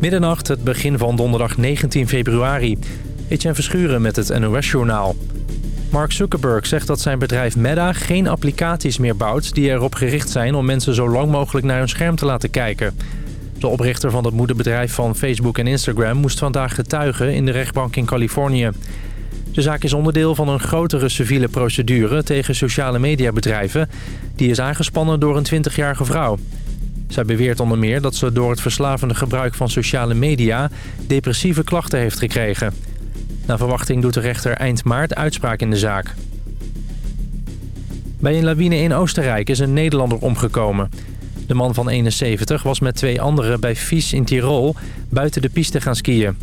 Middernacht, het begin van donderdag 19 februari. Etienne Verschuren met het NOS-journaal. Mark Zuckerberg zegt dat zijn bedrijf Meta geen applicaties meer bouwt... die erop gericht zijn om mensen zo lang mogelijk naar hun scherm te laten kijken. De oprichter van het moederbedrijf van Facebook en Instagram... moest vandaag getuigen in de rechtbank in Californië. De zaak is onderdeel van een grotere civiele procedure... tegen sociale mediabedrijven. Die is aangespannen door een 20-jarige vrouw. Zij beweert onder meer dat ze door het verslavende gebruik van sociale media... depressieve klachten heeft gekregen... Na verwachting doet de rechter eind maart uitspraak in de zaak. Bij een lawine in Oostenrijk is een Nederlander omgekomen. De man van 71 was met twee anderen bij Fies in Tirol buiten de piste gaan skiën.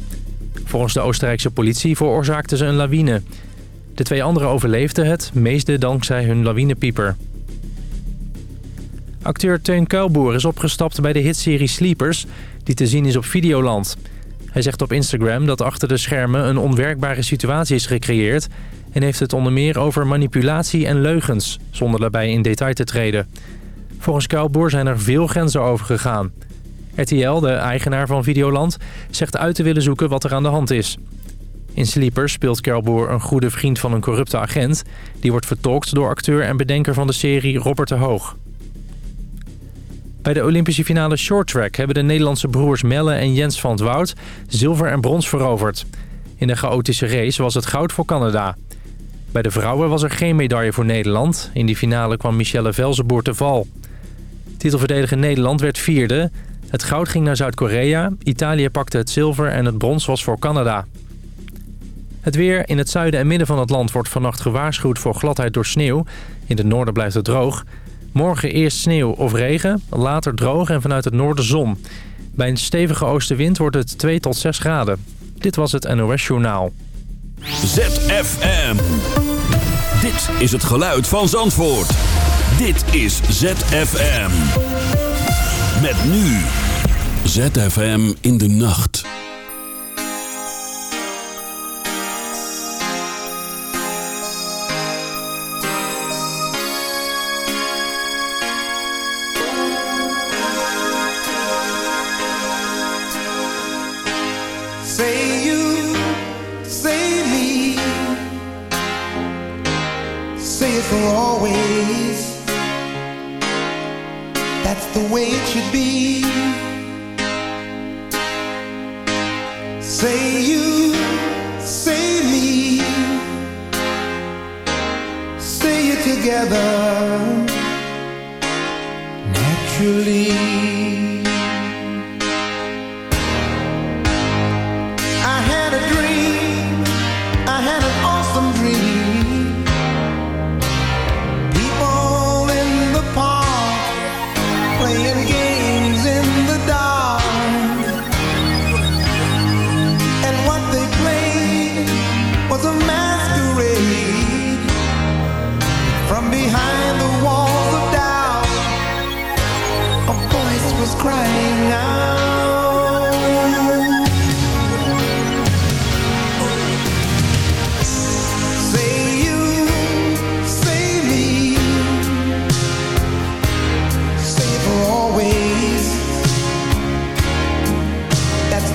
Volgens de Oostenrijkse politie veroorzaakten ze een lawine. De twee anderen overleefden het, meeste dankzij hun lawinepieper. Acteur Teun Kuilboer is opgestapt bij de hitserie Sleepers... die te zien is op Videoland... Hij zegt op Instagram dat achter de schermen een onwerkbare situatie is gecreëerd... en heeft het onder meer over manipulatie en leugens, zonder daarbij in detail te treden. Volgens Kuilboer zijn er veel grenzen over gegaan. RTL, de eigenaar van Videoland, zegt uit te willen zoeken wat er aan de hand is. In Sleepers speelt Kuilboer een goede vriend van een corrupte agent. Die wordt vertolkt door acteur en bedenker van de serie Robert de Hoog. Bij de Olympische finale shorttrack hebben de Nederlandse broers Melle en Jens van het Woud zilver en brons veroverd. In de chaotische race was het goud voor Canada. Bij de vrouwen was er geen medaille voor Nederland. In die finale kwam Michelle Velzenboer te val. Titelverdediger Nederland werd vierde. Het goud ging naar Zuid-Korea, Italië pakte het zilver en het brons was voor Canada. Het weer in het zuiden en midden van het land wordt vannacht gewaarschuwd voor gladheid door sneeuw. In het noorden blijft het droog. Morgen eerst sneeuw of regen, later droog en vanuit het noorden zon. Bij een stevige oostenwind wordt het 2 tot 6 graden. Dit was het NOS Journaal. ZFM. Dit is het geluid van Zandvoort. Dit is ZFM. Met nu. ZFM in de nacht.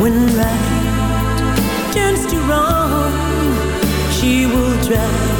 When right turns to wrong, she will try.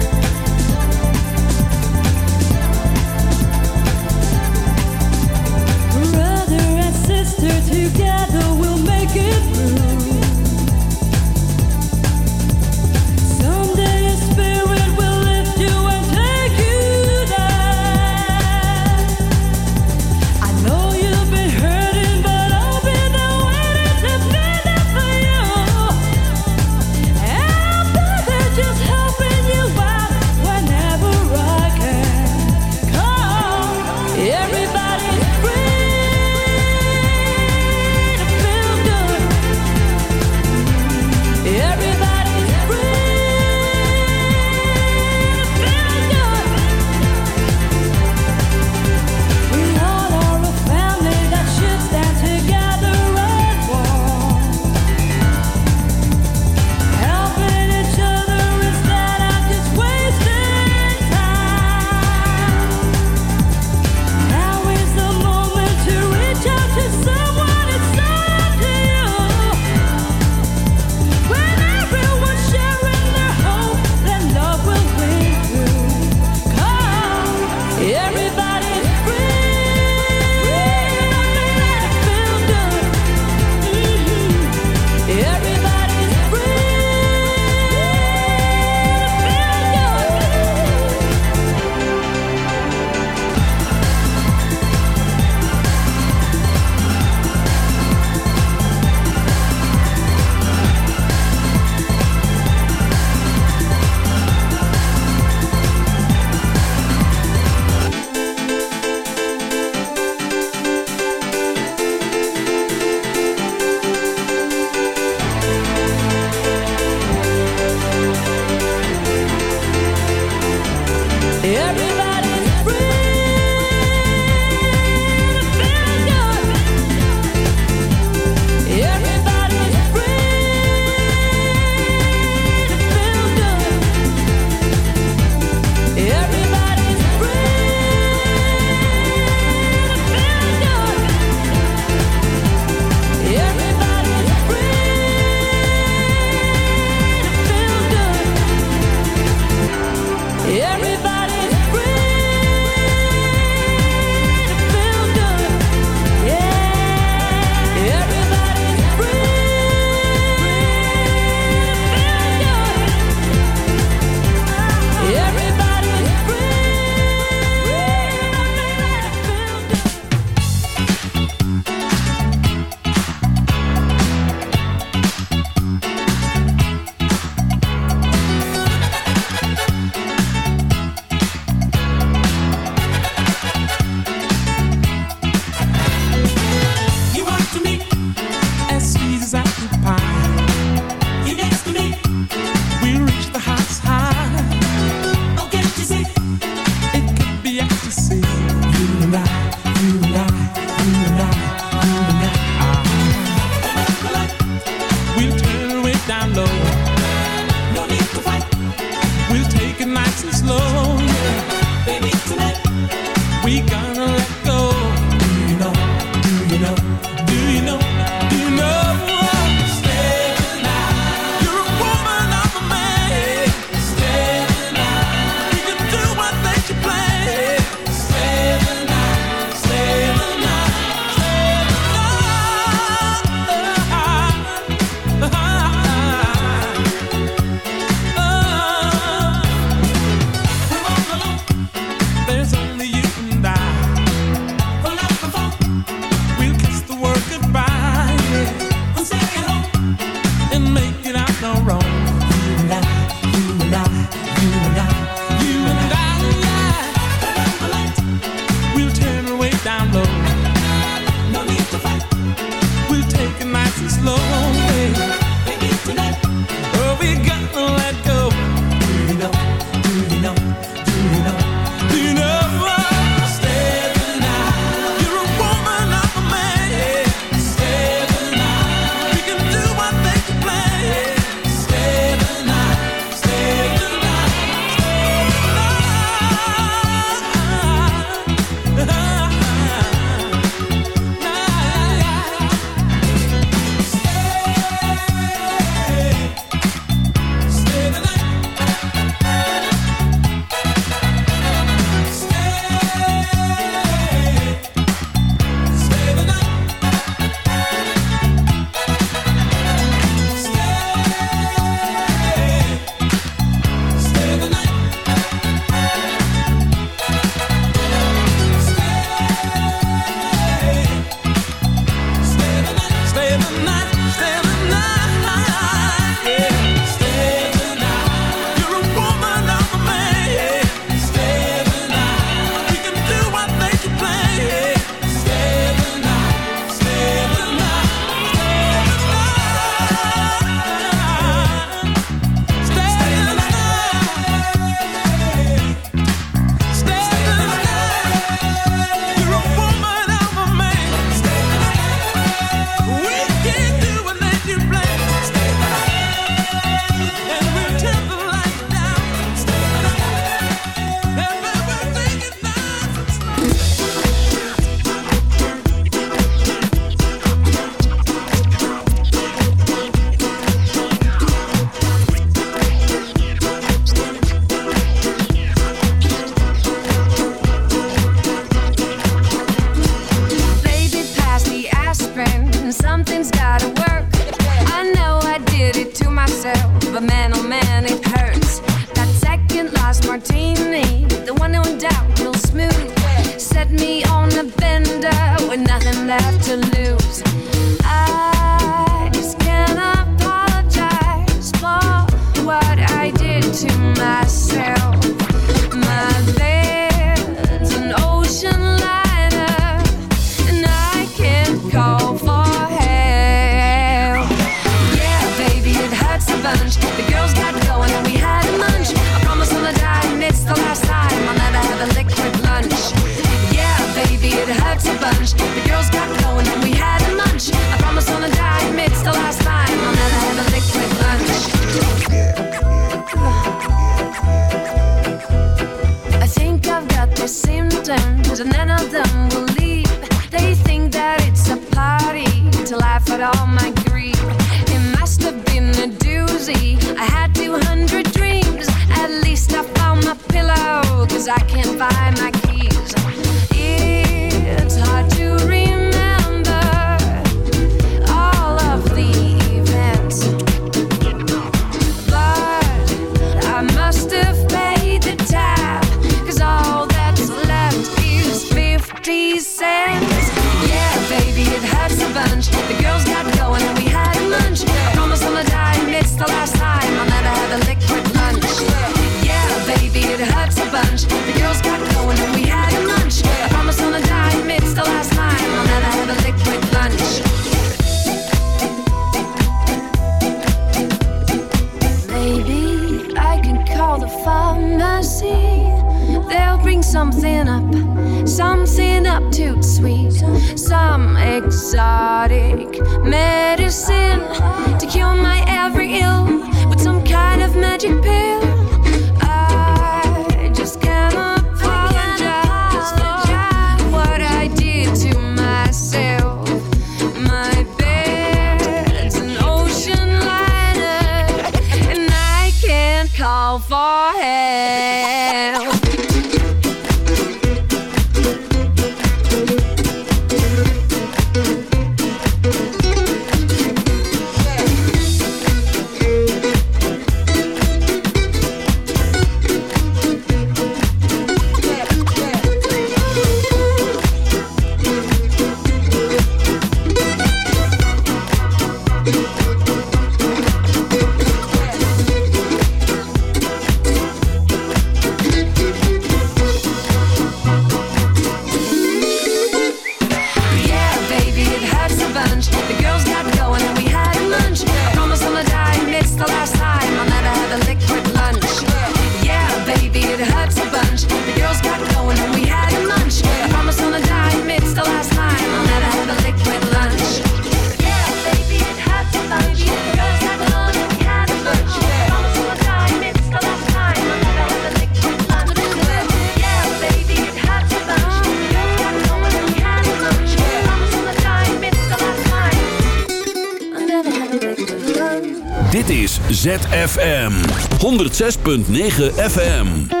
ZFM 106.9 FM.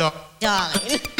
じゃじゃあ。